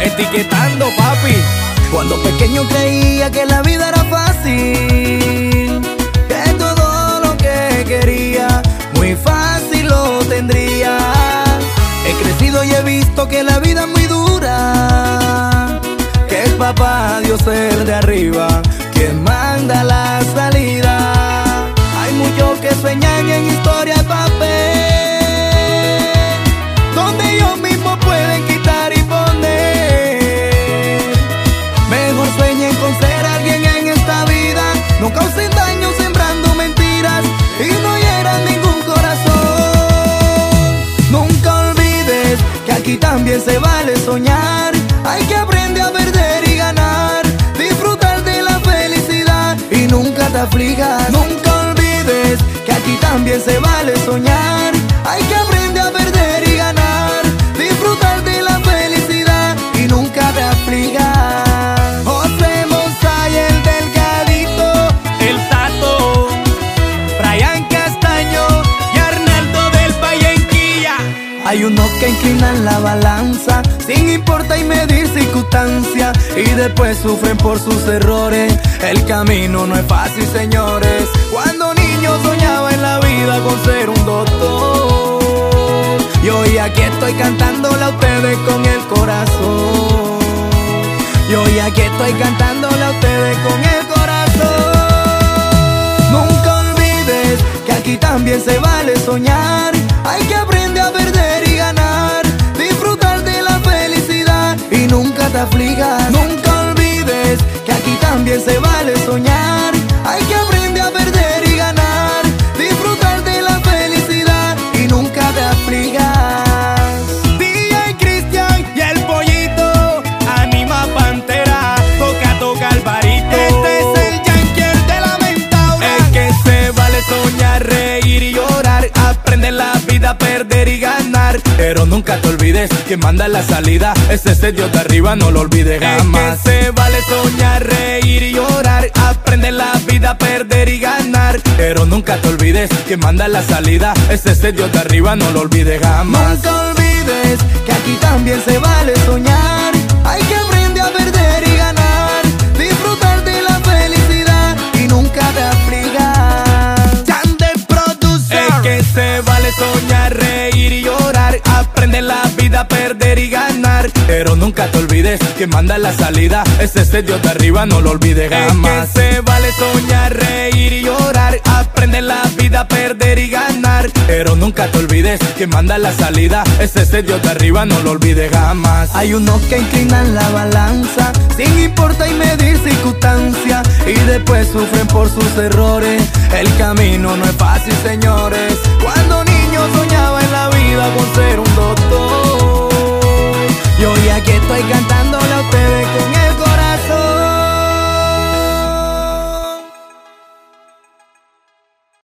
etiquetando, papi. Cuando pequeño creía que la vida era fácil, que todo lo que quería muy fácil lo tendría. He crecido y he visto que la vida es muy dura, que es papá Dios el de arriba Nunca olvides que aquí también se vale soñar. Hay que aprender a perder y ganar. Disfrutar de la felicidad y nunca te afligas. Hay unos que inclinan la balanza sin importar y medir y después sufren por sus errores. El camino no es fácil, señores. Cuando niño soñaba en la vida con ser un doctor. Y hoy aquí estoy cantándole a ustedes con el corazón. Y hoy aquí estoy cantándole a ustedes con el corazón. Nunca olvides que aquí también se vale perder y ganar. Pero nunca te olvides que manda la salida. Ese Dios de arriba, no lo olvides jamás. Es que se vale soñar, reír y llorar. Aprende la vida, perder y ganar. Pero nunca te olvides que manda la salida. Ese Dios de arriba, no lo olvides jamás. Nunca olvides que aquí también se vale soñar. Olvides que manda la salida. Ese es el Dios de arriba, no lo olvides jamás. Es que se vale soñar, reír y llorar. Aprende la vida, perder y ganar. Pero nunca te olvides que manda la salida. Ese es el Dios de arriba, no lo olvides jamás. Hay unos que inclinan la balanza sin importar y medir circunstancias y después sufren por sus errores. El camino no es fácil, señores. Cuando